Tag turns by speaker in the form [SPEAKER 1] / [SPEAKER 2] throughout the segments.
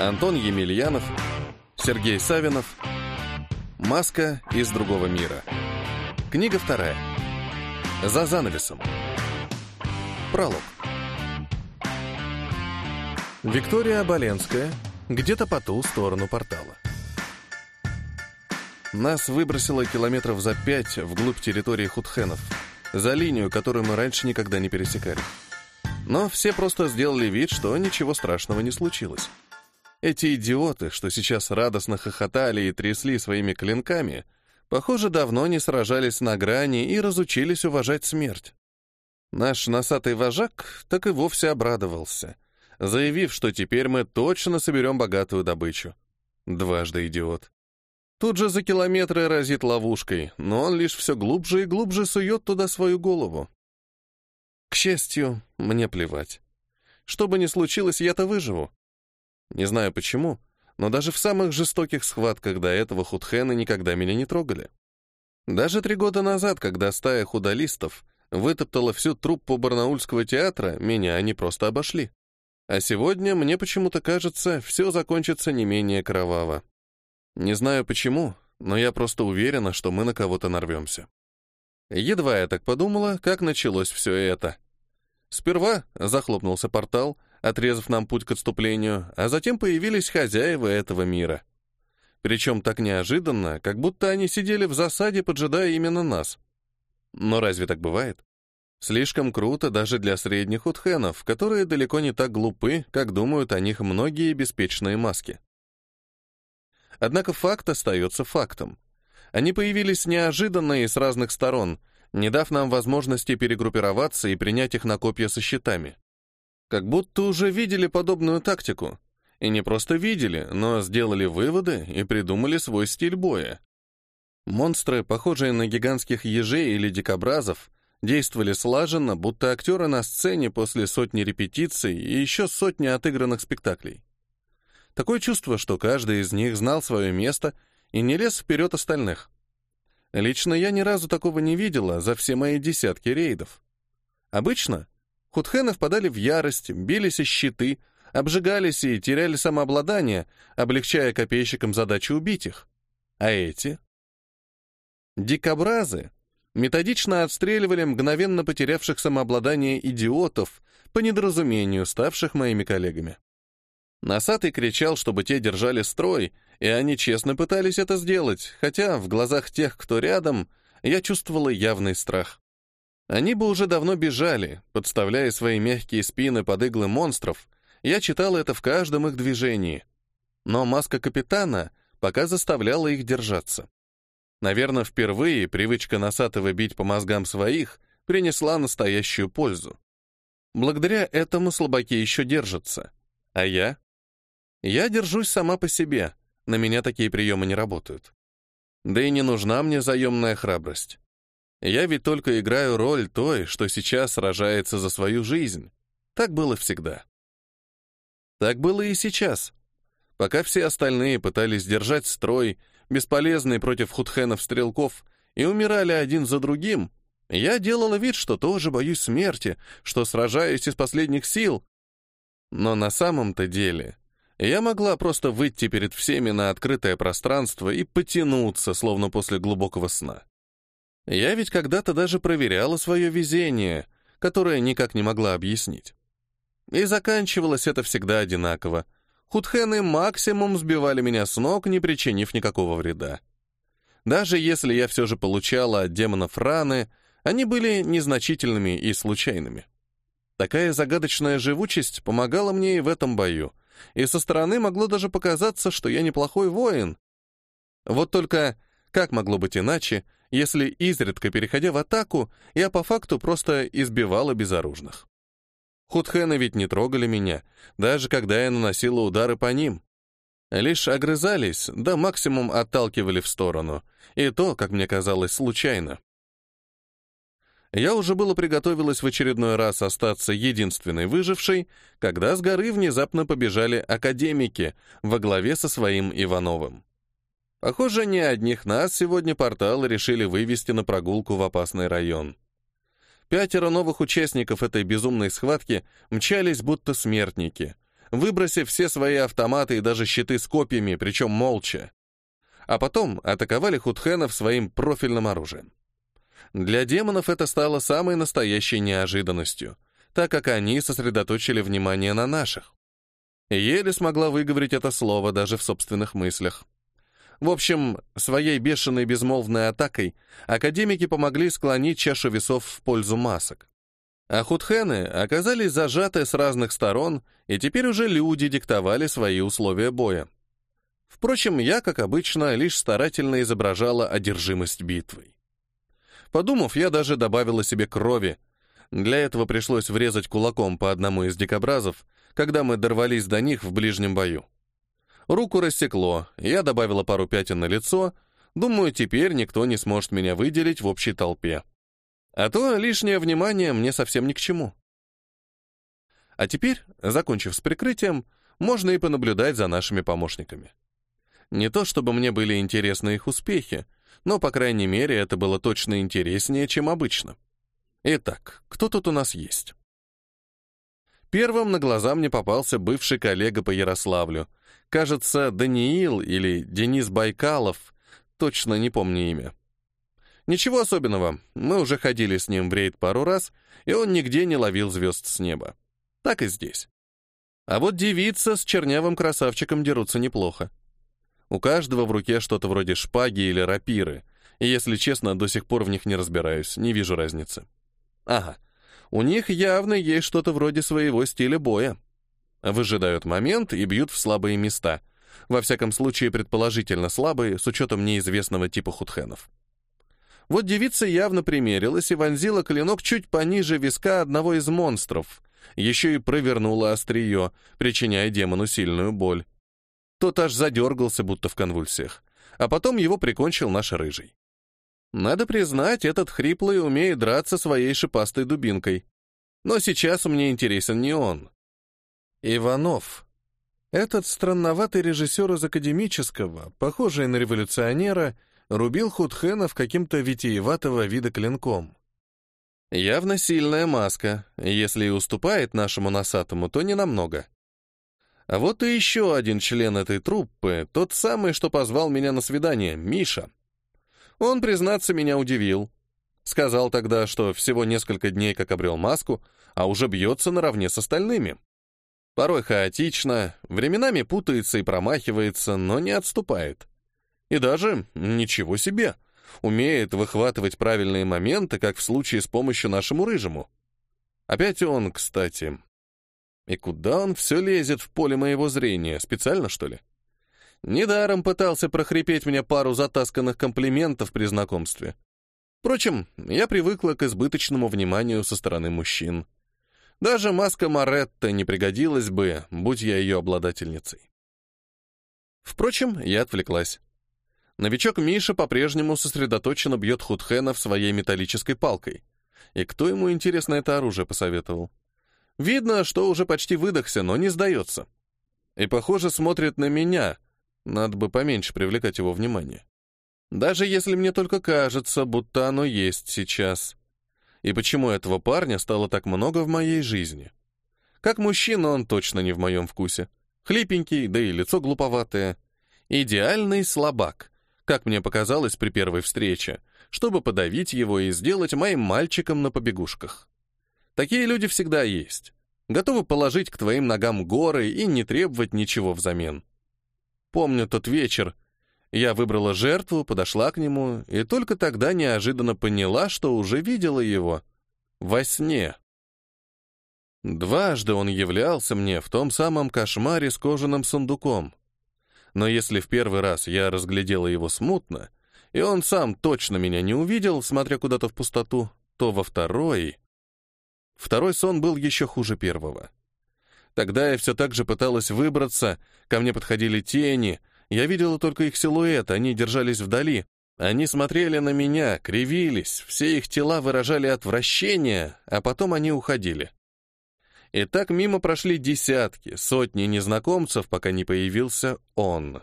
[SPEAKER 1] Антон Емельянов, Сергей Савинов, «Маска из другого мира». Книга вторая. За занавесом. Пролог. Виктория Оболенская, где-то по ту сторону портала. Нас выбросило километров за пять вглубь территории худхенов, за линию, которую мы раньше никогда не пересекали. Но все просто сделали вид, что ничего страшного не случилось. Эти идиоты, что сейчас радостно хохотали и трясли своими клинками, похоже, давно не сражались на грани и разучились уважать смерть. Наш носатый вожак так и вовсе обрадовался, заявив, что теперь мы точно соберем богатую добычу. Дважды идиот. Тут же за километры разит ловушкой, но он лишь все глубже и глубже сует туда свою голову. К счастью, мне плевать. Что бы ни случилось, я-то выживу. Не знаю почему, но даже в самых жестоких схватках до этого худхены никогда меня не трогали. Даже три года назад, когда стая худолистов вытоптала всю труппу Барнаульского театра, меня они просто обошли. А сегодня, мне почему-то кажется, все закончится не менее кроваво. Не знаю почему, но я просто уверена, что мы на кого-то нарвемся. Едва я так подумала, как началось все это. Сперва захлопнулся портал, отрезав нам путь к отступлению, а затем появились хозяева этого мира. Причем так неожиданно, как будто они сидели в засаде, поджидая именно нас. Но разве так бывает? Слишком круто даже для средних утхенов, которые далеко не так глупы, как думают о них многие беспечные маски. Однако факт остается фактом. Они появились неожиданно и с разных сторон — не дав нам возможности перегруппироваться и принять их на копья со щитами. Как будто уже видели подобную тактику. И не просто видели, но сделали выводы и придумали свой стиль боя. Монстры, похожие на гигантских ежей или дикобразов, действовали слаженно, будто актеры на сцене после сотни репетиций и еще сотни отыгранных спектаклей. Такое чувство, что каждый из них знал свое место и не лез вперед остальных. Лично я ни разу такого не видела за все мои десятки рейдов. Обычно худхены впадали в ярость, бились из щиты, обжигались и теряли самообладание, облегчая копейщикам задачу убить их. А эти? Дикобразы методично отстреливали мгновенно потерявших самообладание идиотов, по недоразумению ставших моими коллегами. Носатый кричал, чтобы те держали строй, и они честно пытались это сделать, хотя в глазах тех, кто рядом, я чувствовала явный страх. Они бы уже давно бежали, подставляя свои мягкие спины под иглы монстров, я читала это в каждом их движении. Но маска капитана пока заставляла их держаться. Наверное, впервые привычка носатого бить по мозгам своих принесла настоящую пользу. Благодаря этому слабаки еще держатся. А я? Я держусь сама по себе, на меня такие приемы не работают. Да и не нужна мне заемная храбрость. Я ведь только играю роль той, что сейчас сражается за свою жизнь. Так было всегда. Так было и сейчас. Пока все остальные пытались держать строй, бесполезный против худхенов-стрелков, и умирали один за другим, я делала вид, что тоже боюсь смерти, что сражаюсь из последних сил. Но на самом-то деле я могла просто выйти перед всеми на открытое пространство и потянуться, словно после глубокого сна. Я ведь когда-то даже проверяла свое везение, которое никак не могла объяснить. И заканчивалось это всегда одинаково. Худхены максимум сбивали меня с ног, не причинив никакого вреда. Даже если я все же получала от демонов раны, они были незначительными и случайными. Такая загадочная живучесть помогала мне и в этом бою — и со стороны могло даже показаться, что я неплохой воин. Вот только как могло быть иначе, если изредка, переходя в атаку, я по факту просто избивала безоружных? Худхены ведь не трогали меня, даже когда я наносила удары по ним. Лишь огрызались, да максимум отталкивали в сторону, и то, как мне казалось, случайно. Я уже было приготовилась в очередной раз остаться единственной выжившей, когда с горы внезапно побежали академики во главе со своим Ивановым. Похоже, не одних нас сегодня порталы решили вывести на прогулку в опасный район. Пятеро новых участников этой безумной схватки мчались будто смертники, выбросив все свои автоматы и даже щиты с копьями, причем молча. А потом атаковали худхенов своим профильным оружием. Для демонов это стало самой настоящей неожиданностью, так как они сосредоточили внимание на наших. Еле смогла выговорить это слово даже в собственных мыслях. В общем, своей бешеной безмолвной атакой академики помогли склонить чашу весов в пользу масок. А худхены оказались зажаты с разных сторон, и теперь уже люди диктовали свои условия боя. Впрочем, я, как обычно, лишь старательно изображала одержимость битвой. Подумав, я даже добавила себе крови. Для этого пришлось врезать кулаком по одному из дикобразов, когда мы дорвались до них в ближнем бою. Руку рассекло, я добавила пару пятен на лицо, думаю, теперь никто не сможет меня выделить в общей толпе. А то лишнее внимание мне совсем ни к чему. А теперь, закончив с прикрытием, можно и понаблюдать за нашими помощниками. Не то чтобы мне были интересны их успехи, но, по крайней мере, это было точно интереснее, чем обычно. Итак, кто тут у нас есть? Первым на глаза мне попался бывший коллега по Ярославлю. Кажется, Даниил или Денис Байкалов, точно не помню имя. Ничего особенного, мы уже ходили с ним в рейд пару раз, и он нигде не ловил звезд с неба. Так и здесь. А вот девица с чернявым красавчиком дерутся неплохо. У каждого в руке что-то вроде шпаги или рапиры, и, если честно, до сих пор в них не разбираюсь, не вижу разницы. Ага, у них явно есть что-то вроде своего стиля боя. Выжидают момент и бьют в слабые места. Во всяком случае, предположительно слабые, с учетом неизвестного типа худхенов. Вот девица явно примерилась и вонзила клинок чуть пониже виска одного из монстров, еще и провернула острие, причиняя демону сильную боль. Тот аж задергался, будто в конвульсиях, а потом его прикончил наш рыжий. Надо признать, этот хриплый умеет драться своей шипастой дубинкой. Но сейчас мне интересен не он. Иванов. Этот странноватый режиссер из академического, похожий на революционера, рубил Худхенов каким-то витиеватого вида клинком. Явно сильная маска, если и уступает нашему носатому, то не намного. А вот и еще один член этой труппы, тот самый, что позвал меня на свидание, Миша. Он, признаться, меня удивил. Сказал тогда, что всего несколько дней как обрел маску, а уже бьется наравне с остальными. Порой хаотично, временами путается и промахивается, но не отступает. И даже, ничего себе, умеет выхватывать правильные моменты, как в случае с помощью нашему рыжему. Опять он, кстати. И куда он все лезет в поле моего зрения? Специально, что ли? Недаром пытался прохрипеть мне пару затасканных комплиментов при знакомстве. Впрочем, я привыкла к избыточному вниманию со стороны мужчин. Даже маска Моретта не пригодилась бы, будь я ее обладательницей. Впрочем, я отвлеклась. Новичок Миша по-прежнему сосредоточенно бьет Худхена в своей металлической палкой. И кто ему, интересно, это оружие посоветовал? Видно, что уже почти выдохся, но не сдается. И, похоже, смотрит на меня, надо бы поменьше привлекать его внимание. Даже если мне только кажется, будто оно есть сейчас. И почему этого парня стало так много в моей жизни? Как мужчина он точно не в моем вкусе. Хлипенький, да и лицо глуповатое. Идеальный слабак, как мне показалось при первой встрече, чтобы подавить его и сделать моим мальчиком на побегушках. Такие люди всегда есть. Готовы положить к твоим ногам горы и не требовать ничего взамен. Помню тот вечер. Я выбрала жертву, подошла к нему, и только тогда неожиданно поняла, что уже видела его. Во сне. Дважды он являлся мне в том самом кошмаре с кожаным сундуком. Но если в первый раз я разглядела его смутно, и он сам точно меня не увидел, смотря куда-то в пустоту, то во второй... Второй сон был еще хуже первого. Тогда я все так же пыталась выбраться, ко мне подходили тени, я видела только их силуэт, они держались вдали. Они смотрели на меня, кривились, все их тела выражали отвращение, а потом они уходили. И так мимо прошли десятки, сотни незнакомцев, пока не появился он.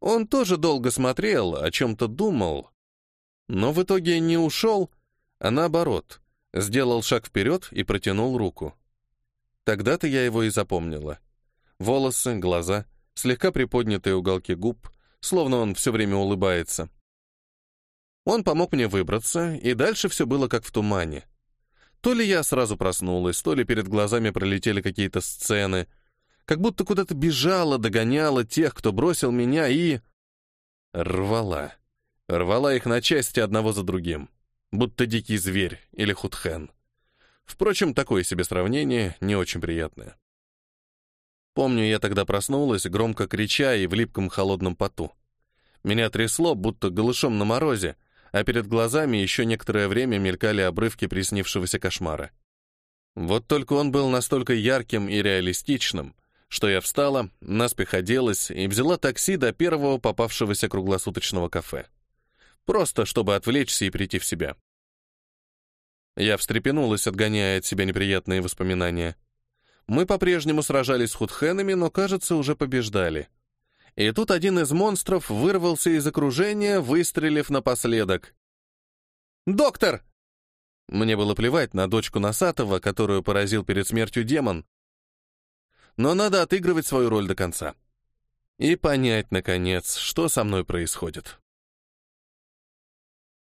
[SPEAKER 1] Он тоже долго смотрел, о чем-то думал, но в итоге не ушел, а наоборот, сделал шаг вперед и протянул руку. Тогда-то я его и запомнила. Волосы, глаза, слегка приподнятые уголки губ, словно он все время улыбается. Он помог мне выбраться, и дальше все было как в тумане. То ли я сразу проснулась, то ли перед глазами пролетели какие-то сцены, как будто куда-то бежала, догоняла тех, кто бросил меня и... Рвала. Рвала их на части одного за другим. Будто дикий зверь или худхен. Впрочем, такое себе сравнение не очень приятное. Помню, я тогда проснулась, громко крича и в липком холодном поту. Меня трясло, будто голышом на морозе, а перед глазами еще некоторое время мелькали обрывки приснившегося кошмара. Вот только он был настолько ярким и реалистичным, что я встала, наспех оделась и взяла такси до первого попавшегося круглосуточного кафе. Просто, чтобы отвлечься и прийти в себя. Я встрепенулась, отгоняя от себя неприятные воспоминания. Мы по-прежнему сражались с худхенами, но, кажется, уже побеждали. И тут один из монстров вырвался из окружения, выстрелив напоследок. «Доктор!» Мне было плевать на дочку Носатого, которую поразил перед смертью демон. Но надо отыгрывать свою роль до конца. И понять, наконец, что со мной происходит.